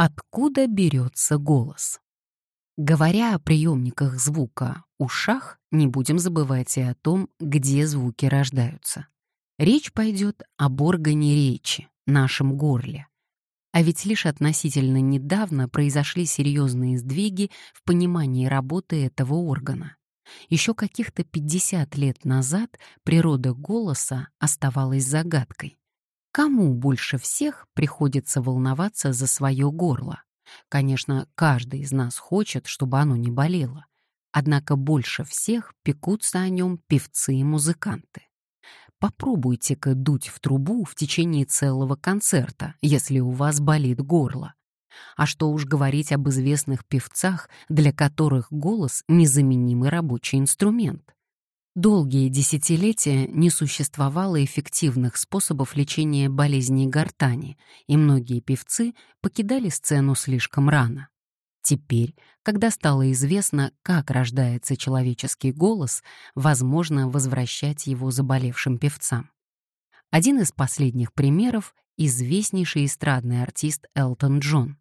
Откуда берется голос? Говоря о приемниках звука, ушах, не будем забывать и о том, где звуки рождаются. Речь пойдет об органе речи, нашем горле. А ведь лишь относительно недавно произошли серьезные сдвиги в понимании работы этого органа. Еще каких-то 50 лет назад природа голоса оставалась загадкой. Кому больше всех приходится волноваться за свое горло? Конечно, каждый из нас хочет, чтобы оно не болело. Однако больше всех пекутся о нем певцы и музыканты. Попробуйте-ка дуть в трубу в течение целого концерта, если у вас болит горло. А что уж говорить об известных певцах, для которых голос — незаменимый рабочий инструмент. Долгие десятилетия не существовало эффективных способов лечения болезней гортани, и многие певцы покидали сцену слишком рано. Теперь, когда стало известно, как рождается человеческий голос, возможно возвращать его заболевшим певцам. Один из последних примеров — известнейший эстрадный артист Элтон Джон.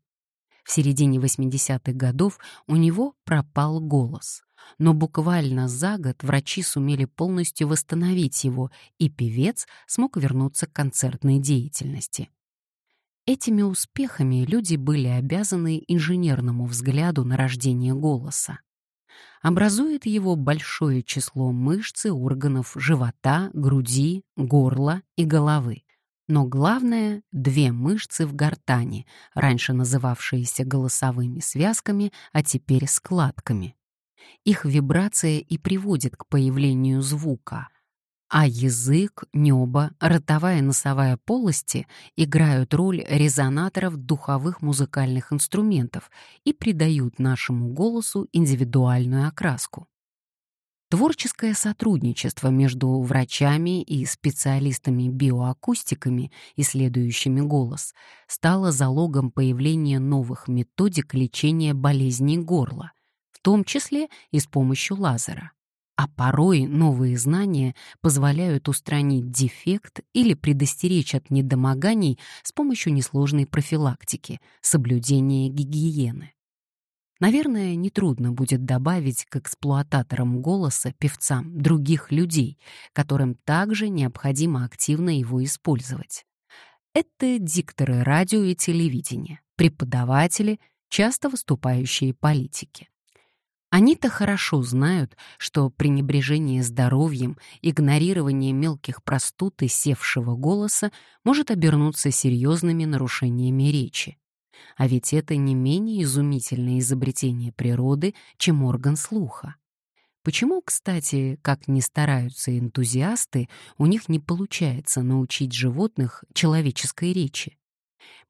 В середине 80-х годов у него пропал голос. Но буквально за год врачи сумели полностью восстановить его, и певец смог вернуться к концертной деятельности. Этими успехами люди были обязаны инженерному взгляду на рождение голоса. Образует его большое число мышц и органов живота, груди, горла и головы. Но главное — две мышцы в гортани, раньше называвшиеся голосовыми связками, а теперь складками. Их вибрация и приводит к появлению звука, а язык, небо, ротовая носовая полости играют роль резонаторов духовых музыкальных инструментов и придают нашему голосу индивидуальную окраску. Творческое сотрудничество между врачами и специалистами-биоакустиками, исследующими голос, стало залогом появления новых методик лечения болезней горла, в том числе и с помощью лазера. А порой новые знания позволяют устранить дефект или предостеречь от недомоганий с помощью несложной профилактики, соблюдения гигиены. Наверное, нетрудно будет добавить к эксплуататорам голоса певцам других людей, которым также необходимо активно его использовать. Это дикторы радио и телевидения, преподаватели, часто выступающие политики. Они-то хорошо знают, что пренебрежение здоровьем, игнорирование мелких простуд и севшего голоса может обернуться серьезными нарушениями речи. А ведь это не менее изумительное изобретение природы, чем орган слуха. Почему, кстати, как ни стараются энтузиасты, у них не получается научить животных человеческой речи?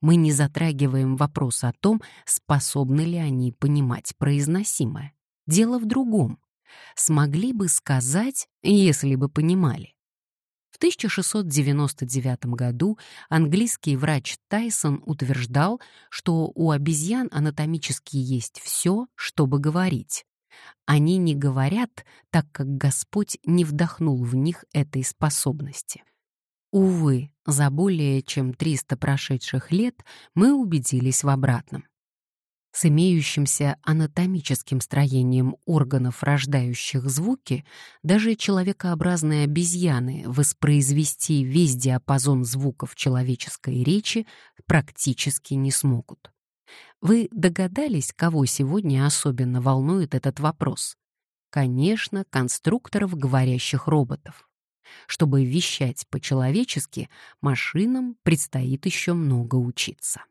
Мы не затрагиваем вопрос о том, способны ли они понимать произносимое. Дело в другом. Смогли бы сказать, если бы понимали. В 1699 году английский врач Тайсон утверждал, что у обезьян анатомически есть все, чтобы говорить. Они не говорят, так как Господь не вдохнул в них этой способности. Увы, за более чем 300 прошедших лет мы убедились в обратном с имеющимся анатомическим строением органов, рождающих звуки, даже человекообразные обезьяны воспроизвести весь диапазон звуков человеческой речи практически не смогут. Вы догадались, кого сегодня особенно волнует этот вопрос? Конечно, конструкторов говорящих роботов. Чтобы вещать по-человечески, машинам предстоит еще много учиться.